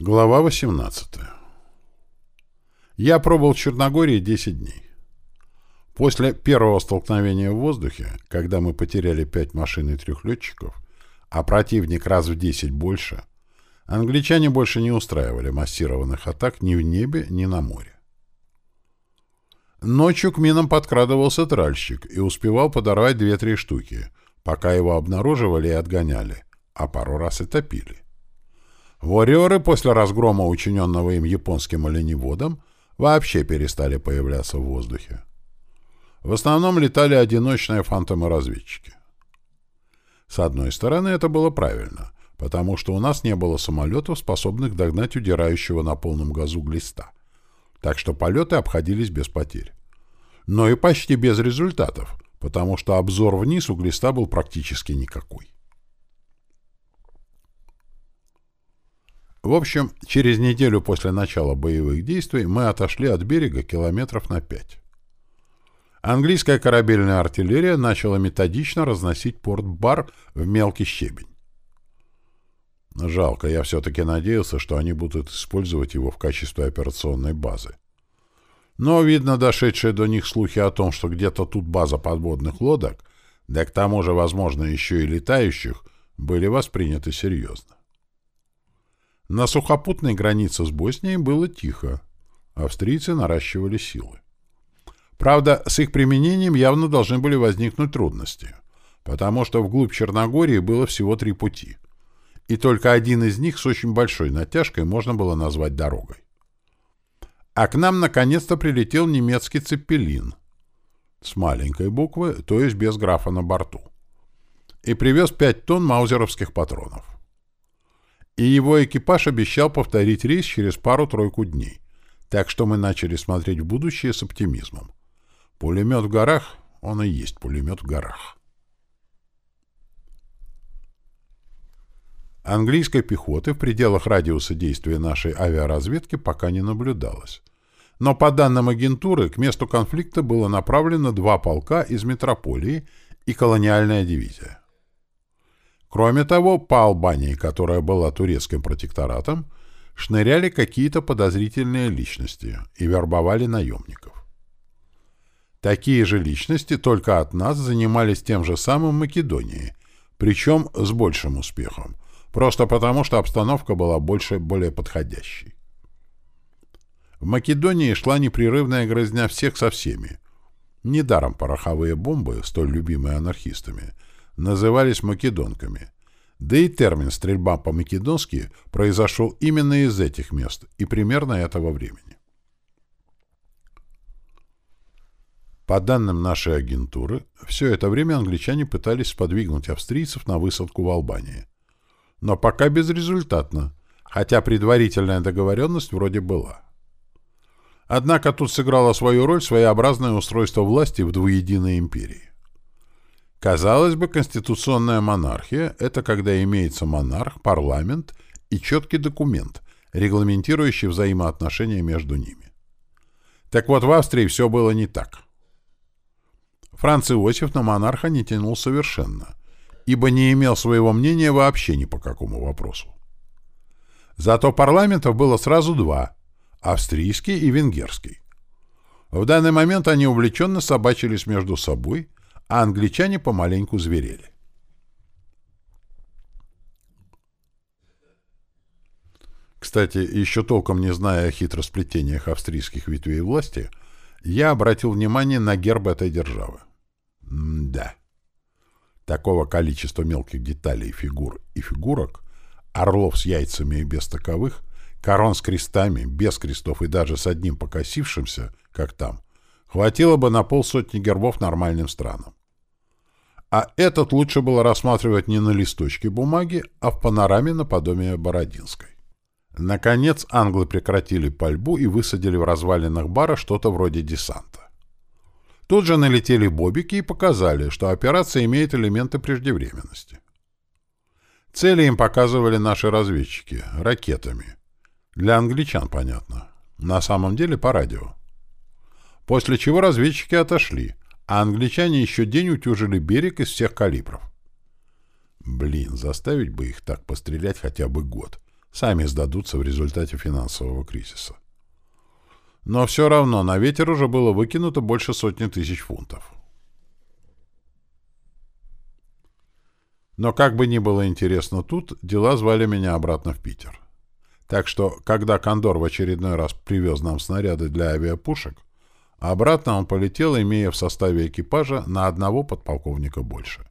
Глава 18. Я пробыл в Черногории 10 дней. После первого столкновения в воздухе, когда мы потеряли пять машин и трех летчиков, а противник раз в 10 больше, англичане больше не устраивали массированных атак ни в небе, ни на море. Ночью к минам подкрадывался тральщик и успевал подорвать две-три штуки, пока его обнаруживали и отгоняли, а пару раз и топили. Вореры после разгрома, учиненного им японским оленеводом, вообще перестали появляться в воздухе. В основном летали одиночные фантомы-разведчики. С одной стороны, это было правильно, потому что у нас не было самолетов, способных догнать удирающего на полном газу глиста. Так что полеты обходились без потерь. Но и почти без результатов, потому что обзор вниз у глиста был практически никакой. В общем, через неделю после начала боевых действий мы отошли от берега километров на пять. Английская корабельная артиллерия начала методично разносить порт-бар в мелкий щебень. Жалко, я все-таки надеялся, что они будут использовать его в качестве операционной базы. Но, видно, дошедшие до них слухи о том, что где-то тут база подводных лодок, да к тому же, возможно, еще и летающих, были восприняты серьезно. На сухопутной границе с Боснией было тихо. Австрийцы наращивали силы. Правда, с их применением явно должны были возникнуть трудности, потому что вглубь Черногории было всего три пути, и только один из них с очень большой натяжкой можно было назвать дорогой. А к нам наконец-то прилетел немецкий цепелин с маленькой буквы, то есть без графа на борту, и привез пять тонн маузеровских патронов и его экипаж обещал повторить рейс через пару-тройку дней. Так что мы начали смотреть в будущее с оптимизмом. Пулемет в горах, он и есть пулемет в горах. Английской пехоты в пределах радиуса действия нашей авиаразведки пока не наблюдалось. Но по данным агентуры, к месту конфликта было направлено два полка из метрополии и колониальная дивизия. Кроме того, по Албании, которая была турецким протекторатом, шныряли какие-то подозрительные личности и вербовали наемников. Такие же личности только от нас занимались тем же самым в Македонии, причем с большим успехом, просто потому что обстановка была больше более подходящей. В Македонии шла непрерывная грызня всех со всеми. Недаром пороховые бомбы, столь любимые анархистами – назывались македонками. Да и термин «стрельба по-македонски» произошел именно из этих мест и примерно этого времени. По данным нашей агентуры, все это время англичане пытались сподвигнуть австрийцев на высадку в Албании. Но пока безрезультатно, хотя предварительная договоренность вроде была. Однако тут сыграло свою роль своеобразное устройство власти в двуединой империи. Казалось бы, конституционная монархия — это когда имеется монарх, парламент и четкий документ, регламентирующий взаимоотношения между ними. Так вот, в Австрии все было не так. Франц Иосиф на монарха не тянул совершенно, ибо не имел своего мнения вообще ни по какому вопросу. Зато парламентов было сразу два — австрийский и венгерский. В данный момент они увлеченно собачились между собой — а англичане помаленьку зверели. Кстати, еще толком не зная о хитросплетениях австрийских ветвей власти, я обратил внимание на герб этой державы. М да. Такого количества мелких деталей, фигур и фигурок, орлов с яйцами и без таковых, корон с крестами, без крестов и даже с одним покосившимся, как там, хватило бы на полсотни гербов нормальным странам а этот лучше было рассматривать не на листочке бумаги, а в панораме наподобие Бородинской. Наконец англы прекратили пальбу и высадили в развалинах бара что-то вроде десанта. Тут же налетели бобики и показали, что операция имеет элементы преждевременности. Цели им показывали наши разведчики ракетами. Для англичан, понятно. На самом деле по радио. После чего разведчики отошли, а англичане еще день утюжили берег из всех калибров. Блин, заставить бы их так пострелять хотя бы год, сами сдадутся в результате финансового кризиса. Но все равно на ветер уже было выкинуто больше сотни тысяч фунтов. Но как бы ни было интересно тут, дела звали меня обратно в Питер. Так что, когда Кондор в очередной раз привез нам снаряды для авиапушек, обратно он полетел, имея в составе экипажа на одного подполковника больше.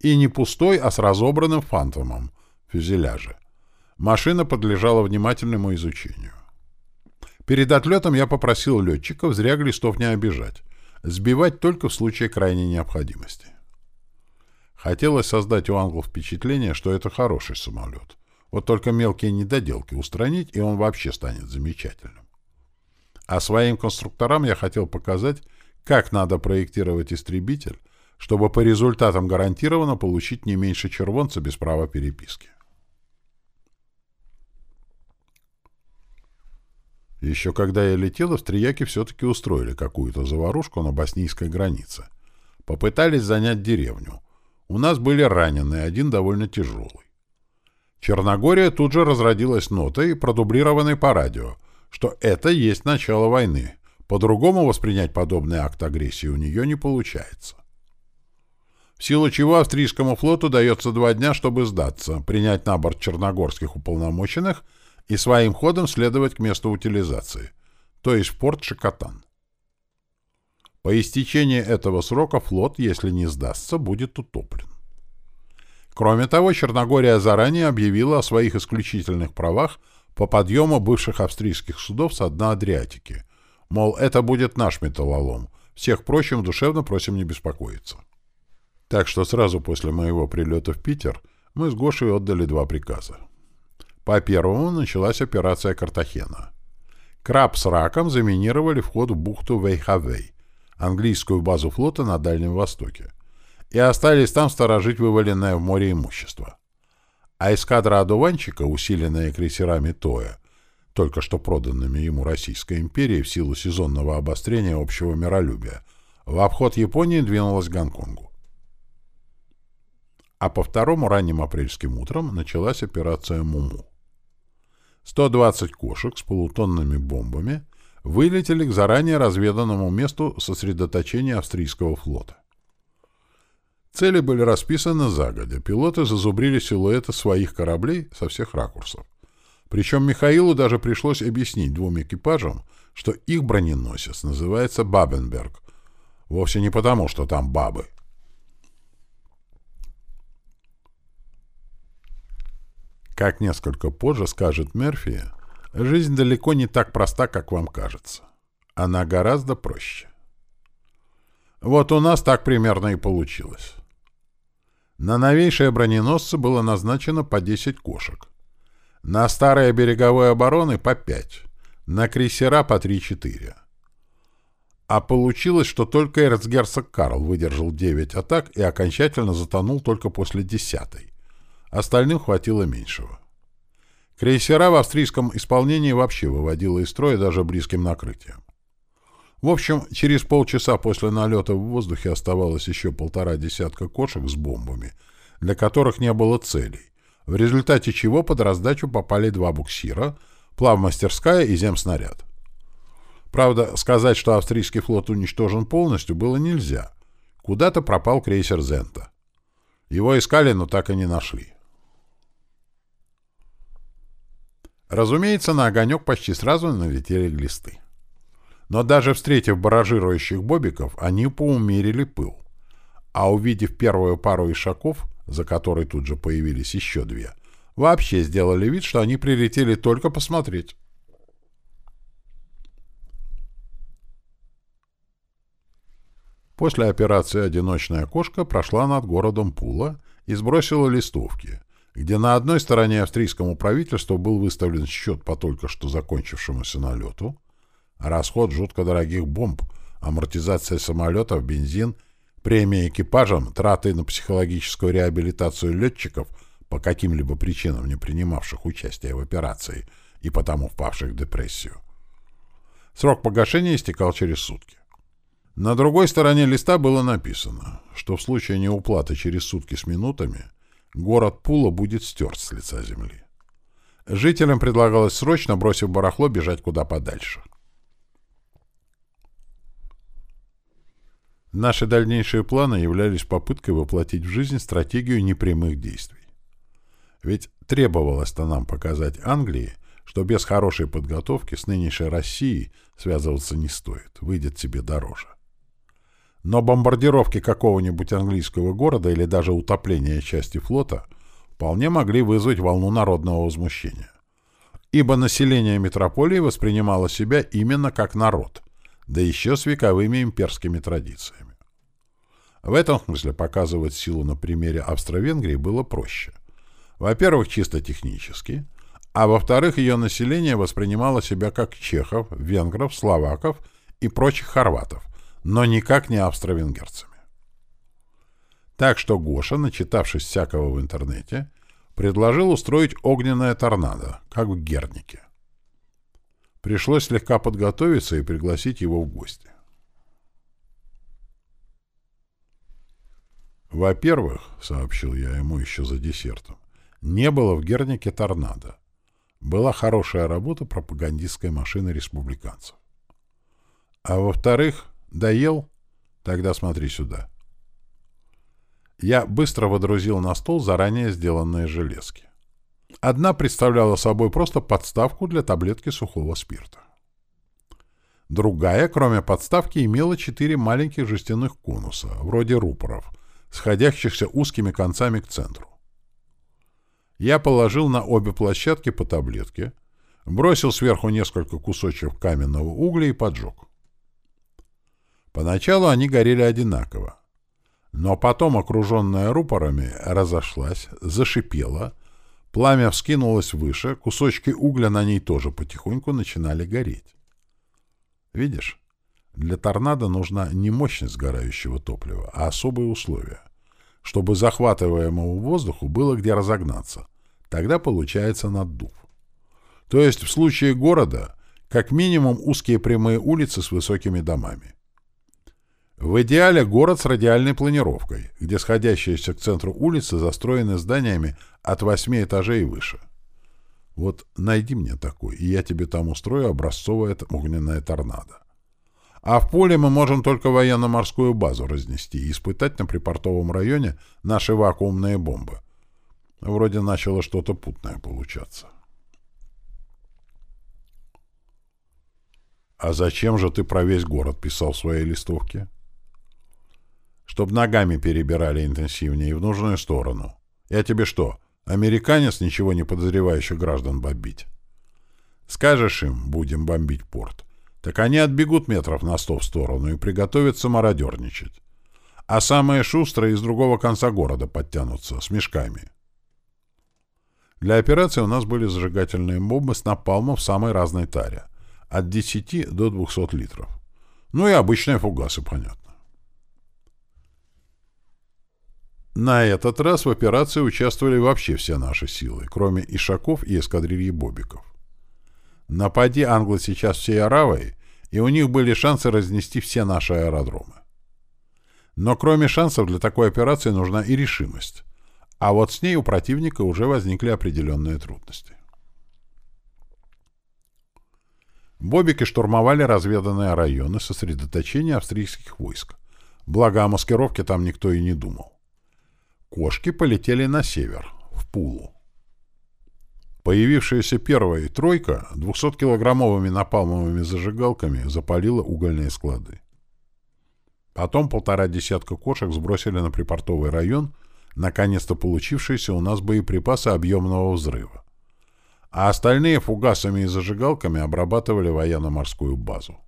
И не пустой, а с разобранным фантомом фюзеляже. Машина подлежала внимательному изучению. Перед отлетом я попросил летчиков зря глистов не обижать, сбивать только в случае крайней необходимости. Хотелось создать у англов впечатление, что это хороший самолет. Вот только мелкие недоделки устранить, и он вообще станет замечательным. А своим конструкторам я хотел показать, как надо проектировать истребитель, чтобы по результатам гарантированно получить не меньше червонца без права переписки. Еще когда я летел, австрияки все-таки устроили какую-то заварушку на боснийской границе. Попытались занять деревню — у нас были раненые, один довольно тяжелый. Черногория тут же разродилась нотой, продублированной по радио, что это есть начало войны. По-другому воспринять подобный акт агрессии у нее не получается. В силу чего австрийскому флоту дается два дня, чтобы сдаться, принять на борт черногорских уполномоченных и своим ходом следовать к месту утилизации, то есть в порт Шикотан. По истечении этого срока флот, если не сдастся, будет утоплен. Кроме того, Черногория заранее объявила о своих исключительных правах по подъему бывших австрийских судов с дна Адриатики. Мол, это будет наш металлолом. Всех прочим душевно просим не беспокоиться. Так что сразу после моего прилета в Питер мы с Гошей отдали два приказа. По первому началась операция «Картахена». Краб с раком заминировали вход в бухту Вейхавей, английскую базу флота на Дальнем Востоке, и остались там сторожить вываленное в море имущество. А эскадра одуванчика, усиленная крейсерами Тоя, только что проданными ему Российской империей в силу сезонного обострения общего миролюбия, в обход Японии двинулась к Гонконгу. А по второму ранним апрельским утром началась операция «Муму». 120 кошек с полутонными бомбами вылетели к заранее разведанному месту сосредоточения австрийского флота. Цели были расписаны загодя. Пилоты зазубрили силуэты своих кораблей со всех ракурсов. Причем Михаилу даже пришлось объяснить двум экипажам, что их броненосец называется «Бабенберг». Вовсе не потому, что там бабы. Как несколько позже скажет Мерфи, Жизнь далеко не так проста, как вам кажется. Она гораздо проще. Вот у нас так примерно и получилось. На новейшие броненосцы было назначено по 10 кошек. На старые береговые обороны по 5. На крейсера по 3-4. А получилось, что только эрцгерцог Карл выдержал 9 атак и окончательно затонул только после 10 -й. Остальным хватило меньшего. Крейсера в австрийском исполнении вообще выводило из строя даже близким накрытием. В общем, через полчаса после налета в воздухе оставалось еще полтора десятка кошек с бомбами, для которых не было целей, в результате чего под раздачу попали два буксира, плавмастерская и земснаряд. Правда, сказать, что австрийский флот уничтожен полностью, было нельзя. Куда-то пропал крейсер «Зента». Его искали, но так и не нашли. Разумеется, на огонек почти сразу налетели глисты. Но даже встретив баражирующих бобиков, они поумерили пыл. А увидев первую пару ишаков, за которой тут же появились еще две, вообще сделали вид, что они прилетели только посмотреть. После операции «Одиночная кошка» прошла над городом Пула и сбросила листовки, где на одной стороне австрийскому правительству был выставлен счет по только что закончившемуся налету, расход жутко дорогих бомб, амортизация самолетов, бензин, премия экипажам, траты на психологическую реабилитацию летчиков по каким-либо причинам не принимавших участие в операции и потому впавших в депрессию. Срок погашения истекал через сутки. На другой стороне листа было написано, что в случае неуплаты через сутки с минутами – город Пула будет стерт с лица земли. Жителям предлагалось срочно, бросив барахло, бежать куда подальше. Наши дальнейшие планы являлись попыткой воплотить в жизнь стратегию непрямых действий. Ведь требовалось-то нам показать Англии, что без хорошей подготовки с нынешней Россией связываться не стоит, выйдет себе дороже. Но бомбардировки какого-нибудь английского города или даже утопление части флота вполне могли вызвать волну народного возмущения. Ибо население метрополии воспринимало себя именно как народ, да еще с вековыми имперскими традициями. В этом смысле показывать силу на примере Австро-Венгрии было проще. Во-первых, чисто технически, а во-вторых, ее население воспринимало себя как чехов, венгров, словаков и прочих хорватов, но никак не австро-венгерцами. Так что Гоша, начитавшись всякого в интернете, предложил устроить огненное торнадо, как в Гернике. Пришлось слегка подготовиться и пригласить его в гости. «Во-первых, — сообщил я ему еще за десертом, — не было в Гернике торнадо. Была хорошая работа пропагандистской машины республиканцев. А во-вторых, доел? Тогда смотри сюда». Я быстро водрузил на стол заранее сделанные железки. Одна представляла собой просто подставку для таблетки сухого спирта. Другая, кроме подставки, имела четыре маленьких жестяных конуса, вроде рупоров, сходящихся узкими концами к центру. Я положил на обе площадки по таблетке, бросил сверху несколько кусочков каменного угля и поджег. Поначалу они горели одинаково, но потом, окруженная рупорами, разошлась, зашипела, Пламя вскинулось выше, кусочки угля на ней тоже потихоньку начинали гореть. Видишь, для торнадо нужна не мощность сгорающего топлива, а особые условия, чтобы захватываемому воздуху было где разогнаться. Тогда получается наддув. То есть в случае города как минимум узкие прямые улицы с высокими домами. В идеале город с радиальной планировкой, где сходящиеся к центру улицы застроены зданиями от восьми этажей и выше. Вот найди мне такой, и я тебе там устрою образцовое огненное торнадо. А в поле мы можем только военно-морскую базу разнести и испытать на припортовом районе наши вакуумные бомбы. Вроде начало что-то путное получаться. «А зачем же ты про весь город писал в своей листовке?» «Чтоб ногами перебирали интенсивнее и в нужную сторону. Я тебе что, Американец, ничего не подозревающий граждан бомбить. Скажешь им, будем бомбить порт, так они отбегут метров на сто в сторону и приготовятся мародерничать. А самые шустрые из другого конца города подтянутся, с мешками. Для операции у нас были зажигательные бомбы с напалмом в самой разной таре. От 10 до 200 литров. Ну и обычные фугасы, понятно. На этот раз в операции участвовали вообще все наши силы, кроме Ишаков и эскадрильи Бобиков. Напади англы сейчас всей Аравой, и у них были шансы разнести все наши аэродромы. Но кроме шансов для такой операции нужна и решимость. А вот с ней у противника уже возникли определенные трудности. Бобики штурмовали разведанные районы сосредоточения австрийских войск. Благо о маскировке там никто и не думал. Кошки полетели на север, в Пулу. Появившаяся первая тройка 200-килограммовыми напалмовыми зажигалками запалила угольные склады. Потом полтора десятка кошек сбросили на припортовый район, наконец-то получившиеся у нас боеприпасы объемного взрыва. А остальные фугасами и зажигалками обрабатывали военно-морскую базу.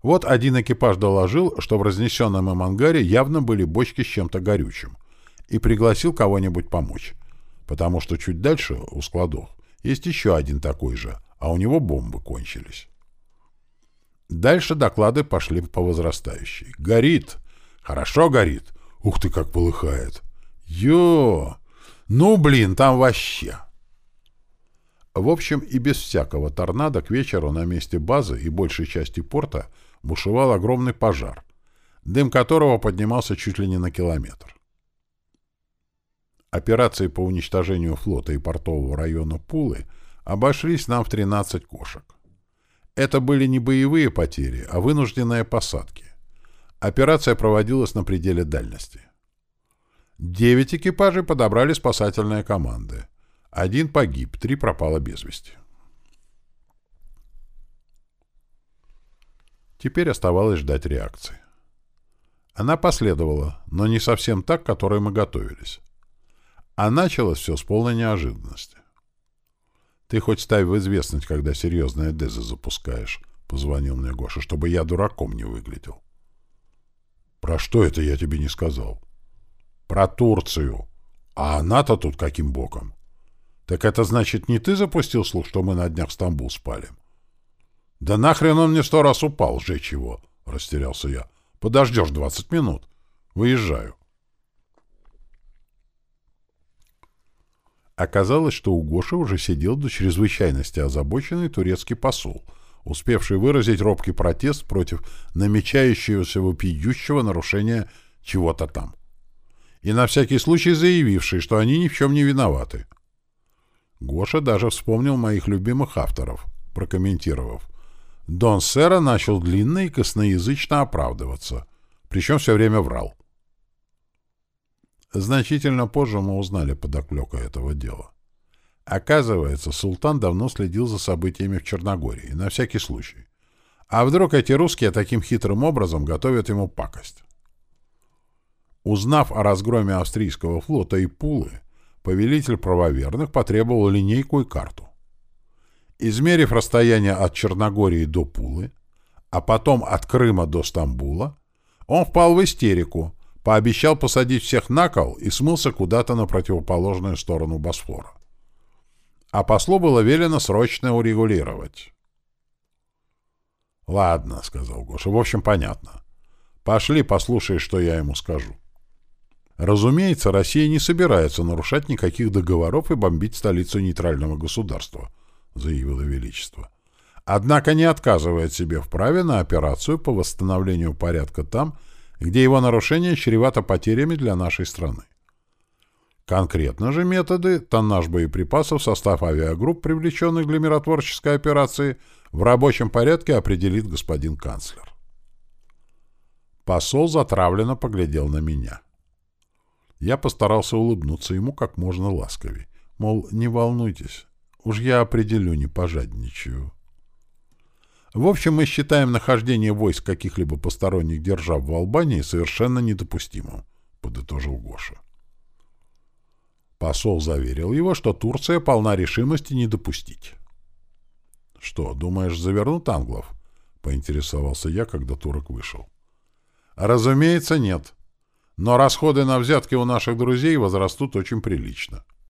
Вот один экипаж доложил, что в разнесенном им ангаре явно были бочки с чем-то горючим — и пригласил кого-нибудь помочь, потому что чуть дальше, у складов, есть еще один такой же, а у него бомбы кончились. Дальше доклады пошли по возрастающей. Горит. Хорошо горит. Ух ты, как полыхает. Ё! Ну, блин, там вообще. В общем, и без всякого торнадо к вечеру на месте базы и большей части порта бушевал огромный пожар, дым которого поднимался чуть ли не на километр. Операции по уничтожению флота и портового района Пулы обошлись нам в 13 кошек. Это были не боевые потери, а вынужденные посадки. Операция проводилась на пределе дальности. Девять экипажей подобрали спасательные команды. Один погиб, три пропало без вести. Теперь оставалось ждать реакции. Она последовала, но не совсем так, к которой мы готовились. А началось все с полной неожиданности. «Ты хоть ставь в известность, когда серьезные дезы запускаешь», — позвонил мне Гоша, чтобы я дураком не выглядел. «Про что это я тебе не сказал?» «Про Турцию. А она-то тут каким боком?» «Так это значит, не ты запустил слух, что мы на днях Стамбул спалим?» «Да нахрен он мне сто раз упал, сжечь его!» — растерялся я. «Подождешь двадцать минут. Выезжаю». Оказалось, что у Гоши уже сидел до чрезвычайности озабоченный турецкий посол, успевший выразить робкий протест против намечающегося вопиющего нарушения чего-то там. И на всякий случай заявивший, что они ни в чем не виноваты. Гоша даже вспомнил моих любимых авторов, прокомментировав. Дон Сера начал длинно и косноязычно оправдываться, причем все время врал. Значительно позже мы узнали подоклёка этого дела. Оказывается, султан давно следил за событиями в Черногории, на всякий случай. А вдруг эти русские таким хитрым образом готовят ему пакость? Узнав о разгроме австрийского флота и Пулы, повелитель правоверных потребовал линейку и карту. Измерив расстояние от Черногории до Пулы, а потом от Крыма до Стамбула, он впал в истерику, пообещал посадить всех на кол и смылся куда-то на противоположную сторону Босфора. А послу было велено срочно урегулировать. «Ладно», — сказал Гоша, — «в общем, понятно. Пошли, послушай, что я ему скажу». Разумеется, Россия не собирается нарушать никаких договоров и бомбить столицу нейтрального государства —— заявило Величество. Однако не отказывает себе в праве на операцию по восстановлению порядка там, где его нарушение чревато потерями для нашей страны. Конкретно же методы, тоннаж боеприпасов, состав авиагрупп, привлеченных для миротворческой операции, в рабочем порядке определит господин канцлер. Посол затравленно поглядел на меня. Я постарался улыбнуться ему как можно ласковее. Мол, не волнуйтесь, Уж я определю, не пожадничаю. В общем, мы считаем нахождение войск каких-либо посторонних держав в Албании совершенно недопустимым, подытожил Гоша. Посол заверил его, что Турция полна решимости не допустить. «Что, думаешь, завернут англов?» — поинтересовался я, когда турок вышел. «Разумеется, нет. Но расходы на взятки у наших друзей возрастут очень прилично».